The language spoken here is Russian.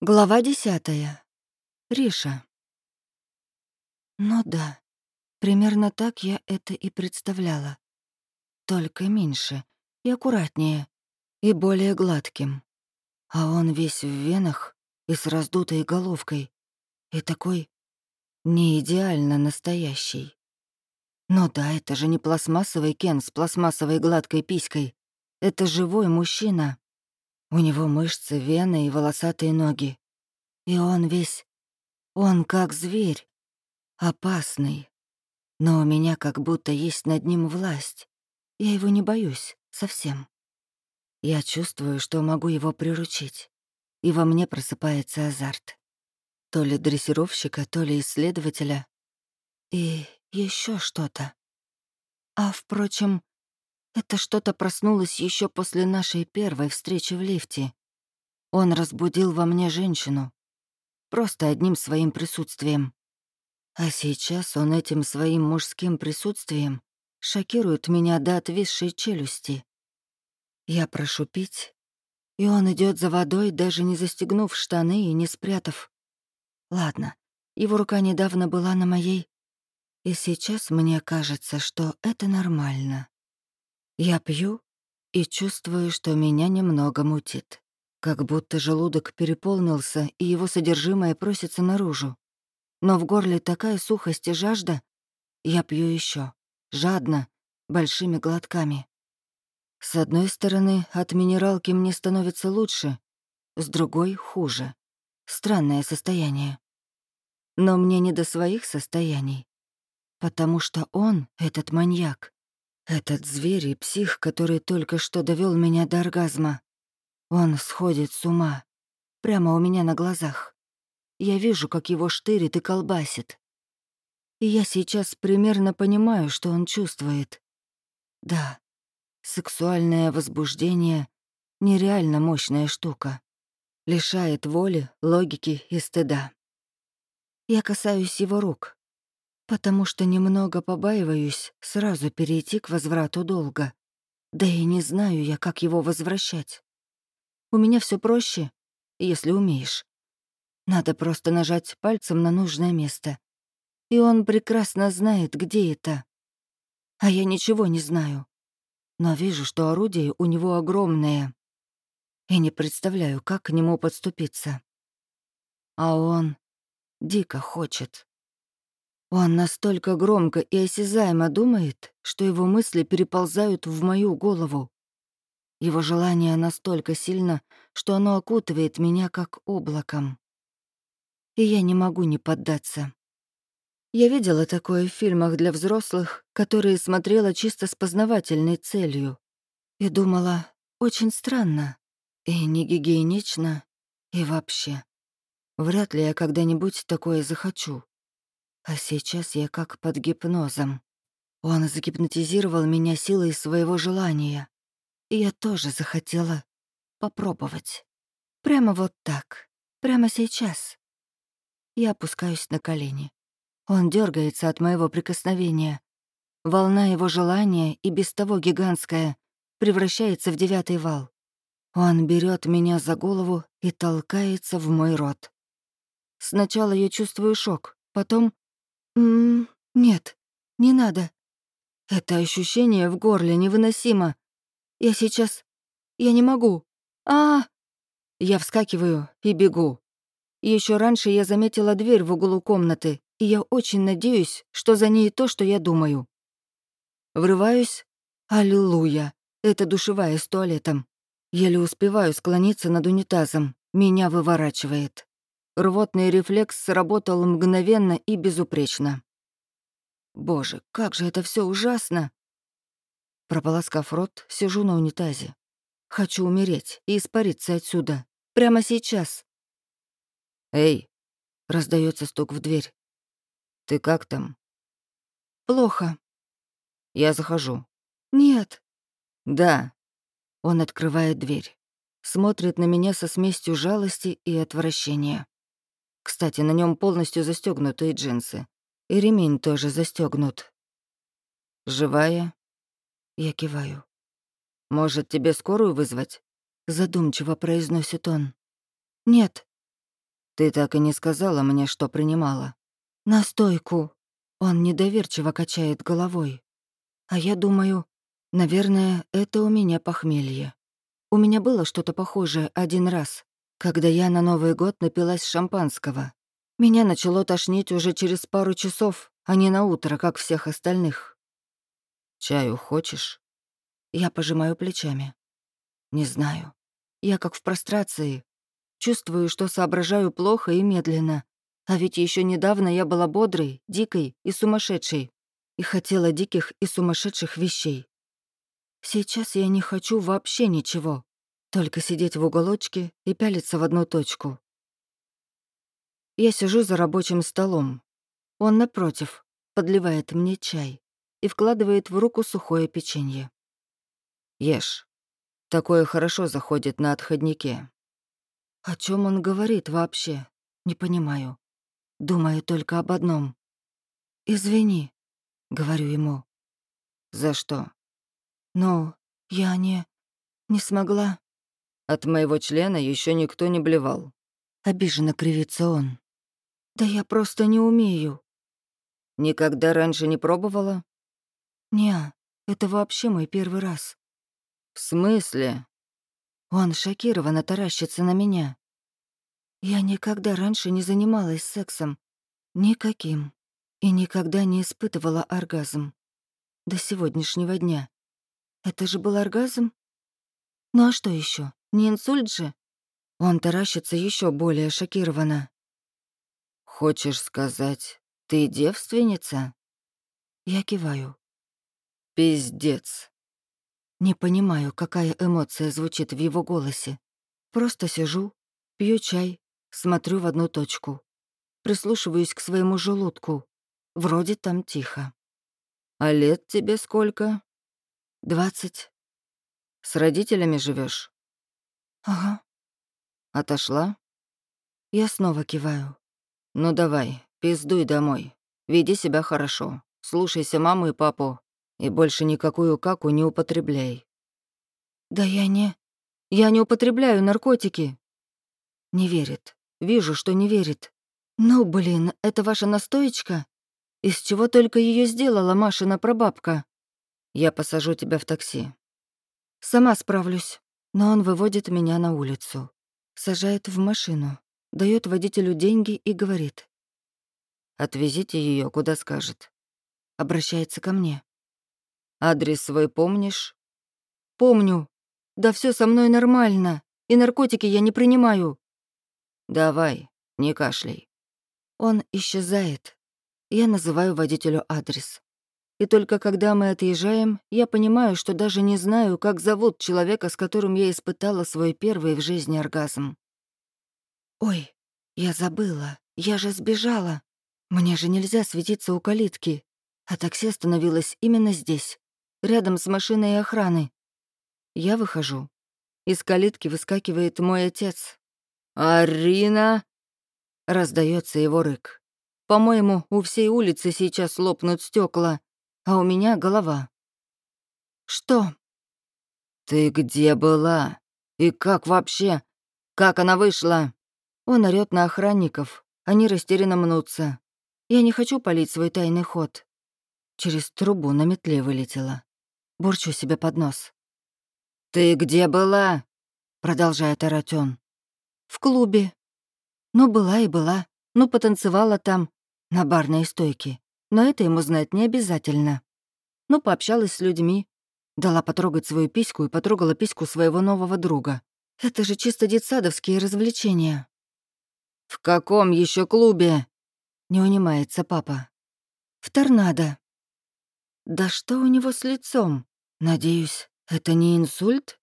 Глава десятая. Риша. Ну да, примерно так я это и представляла. Только меньше и аккуратнее, и более гладким. А он весь в венах и с раздутой головкой, и такой не идеально настоящий. Но да, это же не пластмассовый Кен с пластмассовой гладкой писькой. Это живой мужчина. У него мышцы, вены и волосатые ноги. И он весь... Он как зверь. Опасный. Но у меня как будто есть над ним власть. Я его не боюсь совсем. Я чувствую, что могу его приручить. И во мне просыпается азарт. То ли дрессировщика, то ли исследователя. И еще что-то. А, впрочем, это что-то проснулось еще после нашей первой встречи в лифте. Он разбудил во мне женщину. Просто одним своим присутствием. А сейчас он этим своим мужским присутствием шокирует меня до отвисшей челюсти. Я прошу пить, и он идет за водой, даже не застегнув штаны и не спрятав. Ладно, его рука недавно была на моей, и сейчас мне кажется, что это нормально. Я пью и чувствую, что меня немного мутит. Как будто желудок переполнился, и его содержимое просится наружу. Но в горле такая сухость и жажда. Я пью еще, жадно, большими глотками. С одной стороны, от минералки мне становится лучше, с другой — хуже. Странное состояние. Но мне не до своих состояний. Потому что он, этот маньяк, этот зверь и псих, который только что довел меня до оргазма. Он сходит с ума. Прямо у меня на глазах. Я вижу, как его штырит и колбасит. И я сейчас примерно понимаю, что он чувствует. Да, сексуальное возбуждение — нереально мощная штука. Лишает воли, логики и стыда. Я касаюсь его рук, потому что немного побаиваюсь сразу перейти к возврату долга. Да и не знаю я, как его возвращать. У меня все проще, если умеешь. Надо просто нажать пальцем на нужное место. И он прекрасно знает, где это. А я ничего не знаю. Но вижу, что орудие у него огромное. И не представляю, как к нему подступиться. А он дико хочет. Он настолько громко и осязаемо думает, что его мысли переползают в мою голову. Его желание настолько сильно, что оно окутывает меня как облаком. И я не могу не поддаться. Я видела такое в фильмах для взрослых, которые смотрела чисто с познавательной целью. И думала, очень странно, и не гигиенично, и вообще. Вряд ли я когда-нибудь такое захочу. А сейчас я как под гипнозом. Он загипнотизировал меня силой своего желания. И я тоже захотела попробовать. Прямо вот так. Прямо сейчас. Я опускаюсь на колени. Он дергается от моего прикосновения. Волна его желания, и без того гигантская, превращается в девятый вал. Он берет меня за голову и толкается в мой рот. Сначала я чувствую шок, потом «М -м, нет, не надо. Это ощущение в горле невыносимо. Я сейчас... Я не могу. а, -а, -а Я вскакиваю и бегу. Еще раньше я заметила дверь в углу комнаты, и я очень надеюсь, что за ней то, что я думаю. Врываюсь. Аллилуйя. Это душевая с туалетом. Еле успеваю склониться над унитазом. Меня выворачивает. Рвотный рефлекс сработал мгновенно и безупречно. Боже, как же это все ужасно! Прополоскав рот, сижу на унитазе. Хочу умереть и испариться отсюда. Прямо сейчас. «Эй!» — раздается стук в дверь. «Ты как там?» «Плохо». «Я захожу». «Нет». «Да». Он открывает дверь. Смотрит на меня со смесью жалости и отвращения. Кстати, на нем полностью застегнутые джинсы. И ремень тоже застегнут. «Живая?» Я киваю. «Может, тебе скорую вызвать?» Задумчиво произносит он. «Нет». Ты так и не сказала мне, что принимала. Настойку. Он недоверчиво качает головой. А я думаю, наверное, это у меня похмелье. У меня было что-то похожее один раз, когда я на Новый год напилась шампанского. Меня начало тошнить уже через пару часов, а не на утро, как всех остальных. «Чаю хочешь?» Я пожимаю плечами. «Не знаю. Я как в прострации. Чувствую, что соображаю плохо и медленно. А ведь еще недавно я была бодрой, дикой и сумасшедшей. И хотела диких и сумасшедших вещей. Сейчас я не хочу вообще ничего, только сидеть в уголочке и пялиться в одну точку. Я сижу за рабочим столом. Он напротив, подливает мне чай и вкладывает в руку сухое печенье. Ешь. Такое хорошо заходит на отходнике. О чем он говорит вообще? Не понимаю. Думаю только об одном. «Извини», — говорю ему. «За что?» «Ну, я не... не смогла...» От моего члена еще никто не блевал. Обиженно кривится он. «Да я просто не умею». «Никогда раньше не пробовала?» «Не, это вообще мой первый раз». «В смысле?» Он шокированно таращится на меня. Я никогда раньше не занималась сексом. Никаким. И никогда не испытывала оргазм. До сегодняшнего дня. Это же был оргазм? Ну а что еще? Не инсульт же? Он таращится еще более шокированно. «Хочешь сказать, ты девственница?» Я киваю. «Пиздец». Не понимаю, какая эмоция звучит в его голосе. Просто сижу, пью чай, смотрю в одну точку. Прислушиваюсь к своему желудку. Вроде там тихо. «А лет тебе сколько?» «Двадцать». «С родителями живешь? «Ага». «Отошла?» Я снова киваю. «Ну давай, пиздуй домой. Веди себя хорошо. Слушайся маму и папу. И больше никакую каку не употребляй». «Да я не... Я не употребляю наркотики». Не верит. Вижу, что не верит. «Ну, блин, это ваша настоечка? Из чего только ее сделала Машина прабабка?» «Я посажу тебя в такси». «Сама справлюсь». Но он выводит меня на улицу. Сажает в машину дает водителю деньги и говорит. «Отвезите ее, куда скажет». Обращается ко мне. «Адрес свой помнишь?» «Помню. Да все со мной нормально. И наркотики я не принимаю». «Давай, не кашляй». Он исчезает. Я называю водителю адрес. И только когда мы отъезжаем, я понимаю, что даже не знаю, как зовут человека, с которым я испытала свой первый в жизни оргазм. «Ой, я забыла, я же сбежала. Мне же нельзя светиться у калитки. А такси остановилось именно здесь, рядом с машиной охраны. Я выхожу. Из калитки выскакивает мой отец. «Арина!» — раздается его рык. «По-моему, у всей улицы сейчас лопнут стекла, а у меня голова». «Что?» «Ты где была? И как вообще? Как она вышла?» Он орёт на охранников, они растерянно мнутся. Я не хочу палить свой тайный ход. Через трубу на метле вылетела. Бурчу себе под нос. «Ты где была?» — продолжает орать он. «В клубе. Ну, была и была. Ну, потанцевала там, на барной стойке. Но это ему знать не обязательно. Ну, пообщалась с людьми. Дала потрогать свою письку и потрогала письку своего нового друга. Это же чисто детсадовские развлечения. «В каком еще клубе?» — не унимается папа. «В торнадо». «Да что у него с лицом? Надеюсь, это не инсульт?»